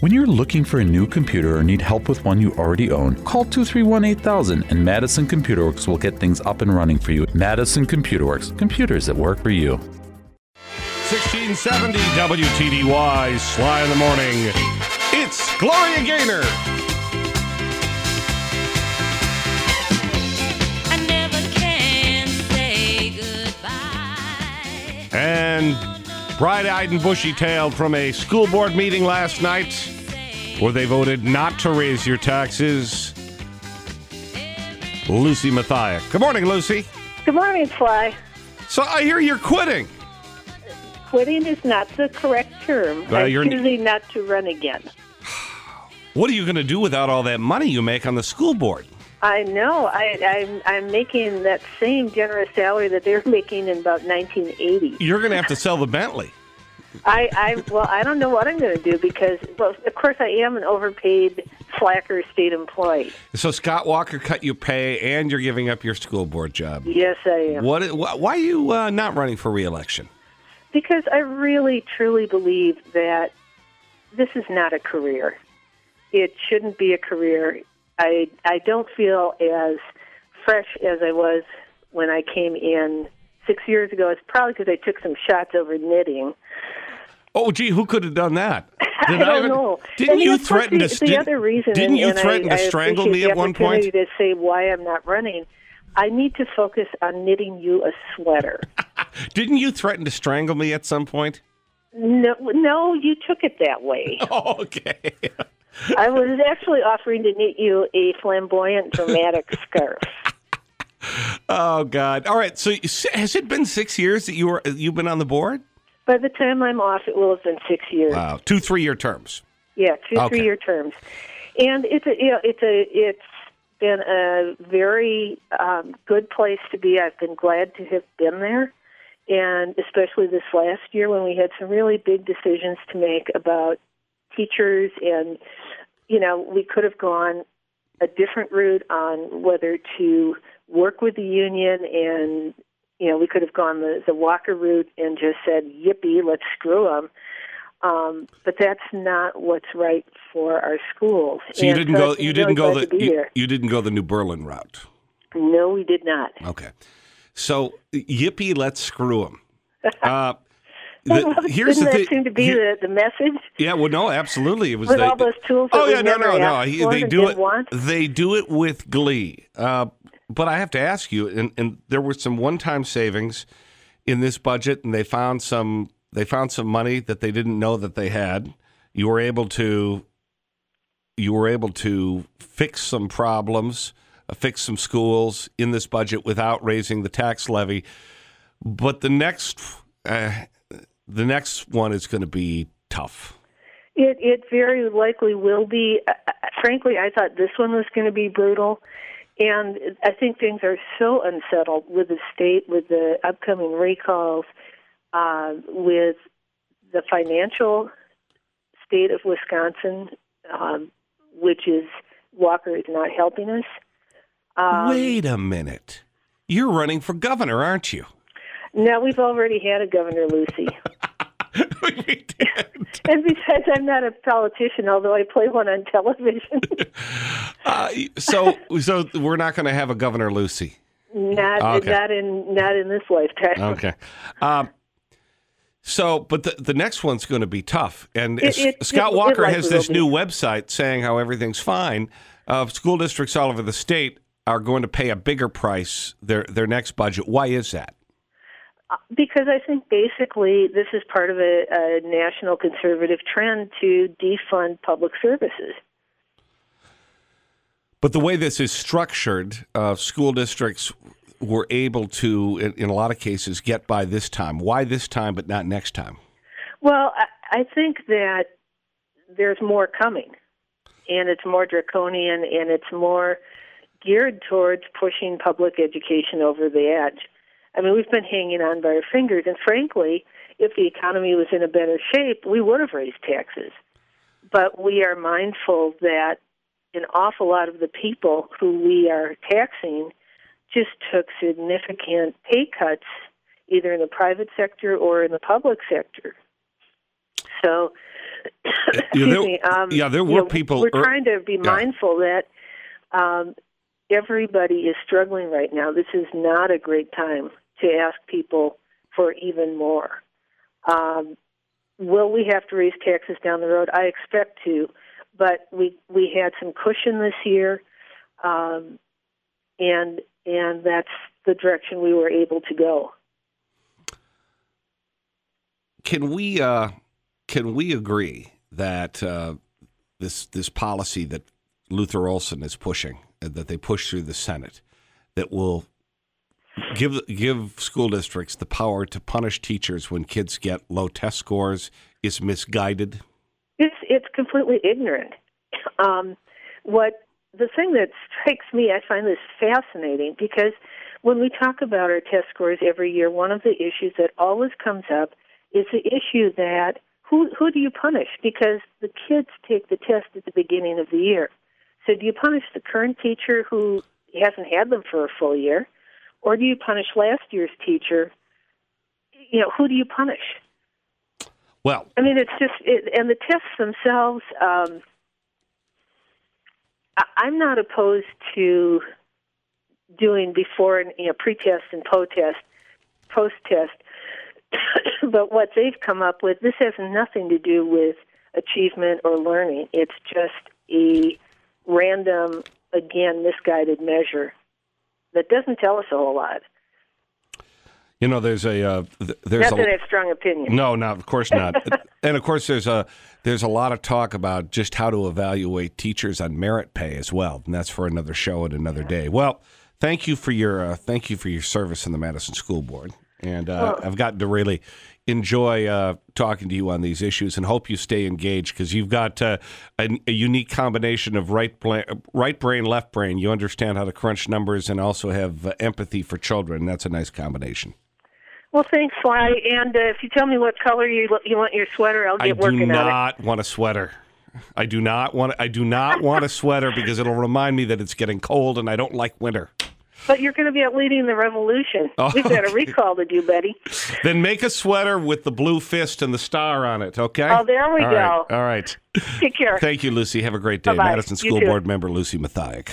When you're looking for a new computer or need help with one you already own, call 231 8000 and Madison Computer Works will get things up and running for you. Madison Computer Works, computers that work for you. 1670 WTDY, Sly in the Morning. It's Gloria Gaynor. Bright eyed and bushy tailed from a school board meeting last night where they voted not to raise your taxes. Lucy Mathiak. Good morning, Lucy. Good morning, Sly. So I hear you're quitting. Quitting is not the correct term. Well, I'm you're- choosing not to run again. What are you going to do without all that money you make on the school board? I know. I, I'm I'm making that same generous salary that they were making in about 1980. You're going to have to sell the Bentley. I, I well, I don't know what I'm going to do because, well, of course, I am an overpaid slacker state employee. So Scott Walker cut you pay, and you're giving up your school board job. Yes, I am. What? Why are you uh, not running for reelection? Because I really, truly believe that this is not a career. It shouldn't be a career. I I don't feel as fresh as I was when I came in six years ago. It's probably because I took some shots over knitting. Oh, gee, who could have done that? I don't even- know. Didn't And you threaten the, to? The did- other reason, Didn't you threaten I, to strangle me at one point? To say why I'm not running, I need to focus on knitting you a sweater. Didn't you threaten to strangle me at some point? no, no, you took it that way. Oh, okay. I was actually offering to knit you a flamboyant, dramatic scarf. Oh God! All right. So has it been six years that you were you've been on the board? By the time I'm off, it will have been six years. Wow, two three year terms. Yeah, two Okay. three year terms, and it's a you know, it's a it's been a very um, good place to be. I've been glad to have been there, and especially this last year when we had some really big decisions to make about teachers, and you know we could have gone a different route on whether to work with the union and you know we could have gone the the Walker route and just said yippee let's screw them um, but that's not what's right for our schools. So you And didn't so go. You didn't really go the. You, you didn't go the New Berlin route. No, we did not. Okay. So yippee, let's screw them. Uh, the, here's Didn't the that thing. seem to be here- the, the message? Yeah, well, no, absolutely. It was With they- all those tools Oh yeah, no, no, no. He- They do it. want? They do it with glee. Uh, but I have to ask you, and, and there were some one-time savings in this budget, and they found some. They found some money that they didn't know that they had. You were able to. You were able to fix some problems, uh, fix some schools in this budget without raising the tax levy. But the next, uh, the next one is going to be tough. It it very likely will be. Uh, uh, frankly, I thought this one was going to be brutal, and I think things are so unsettled with the state, with the upcoming recalls, uh, with the financial state of Wisconsin, um, which is Walker is not helping us. Um, Wait a minute. You're running for governor, aren't you? Now we've already had a Governor Lucy. And besides, I'm not a politician, although I play one on television. Uh, so, so we're not going to have a Governor Lucy. not Okay. not in not in this lifetime. Okay. Um, so, but the, the next one's going to be tough. And It- it- Scott it- Walker has this new website saying how everything's fine. Uh, school districts all over the state are going to pay a bigger price their their next budget. Why is that? Because I think basically this is part of a, a national conservative trend to defund public services. But the way this is structured, uh, school districts were able to, in, in a lot of cases, get by this time. Why this time, but not next time? Well, I, I think that there's more coming, and it's more draconian, and it's more geared towards pushing public education over the edge. I mean, we've been hanging on by our fingers, and frankly, if the economy was in a better shape, we would have raised taxes. But we are mindful that an awful lot of the people who we are taxing just took significant pay cuts, either in the private sector or in the public sector. So Yeah, there- me. Um, yeah, there you were know, people We're ear- trying to be yeah. mindful that um, everybody is struggling right now. This is not a great time to ask people for even more. Um, will we have to raise taxes down the road? I expect to, but we we had some cushion this year, um, and and that's the direction we were able to go. Can we uh, can we agree that uh, this this policy that Luther Olsen is pushing, that they push through the Senate, that will give give school districts the power to punish teachers when kids get low test scores, is misguided? It's it's completely ignorant. Um, what the thing that strikes me, I find this fascinating because when we talk about our test scores every year, one of the issues that always comes up is the issue that who who do you punish? Because the kids take the test at the beginning of the year. So do you punish the current teacher who hasn't had them for a full year, or do you punish last year's teacher? You know, who do you punish? Well, I mean, it's just, it, and the tests themselves. Um, I, I'm not opposed to doing before and you know pre-test and post-test, post-test. but what they've come up with, this has nothing to do with achievement or learning. It's just a random, again, misguided measure that doesn't tell us a whole lot. you know, there's a uh, th- there's Not that I have strong opinion. no, no, of course not. and of course, there's a there's a lot of talk about just how to evaluate teachers on merit pay as well, and that's for another show and another day. Well, thank you for your uh, thank you for your service in the Madison School Board, and uh, I've gotten to really enjoy uh, talking to you on these issues, and hope you stay engaged because you've got uh, a, a unique combination of right bla- right brain, left brain. You understand how to crunch numbers, and also have uh, empathy for children. That's a nice combination. Well, thanks, Sly. And uh, if you tell me what color you you want your sweater, I'll get working on it. I do not want a sweater. I do not want. I do not want a sweater because it'll remind me that it's getting cold, and I don't like winter. But you're going to be out leading the revolution. Oh, We've got a recall to do, Betty. Then make a sweater with the blue fist and the star on it. Okay. Oh, there we All right, go. All right. Take care. Thank you, Lucy. Have a great day. Bye-bye. Madison School. Board member Lucy Mathiak.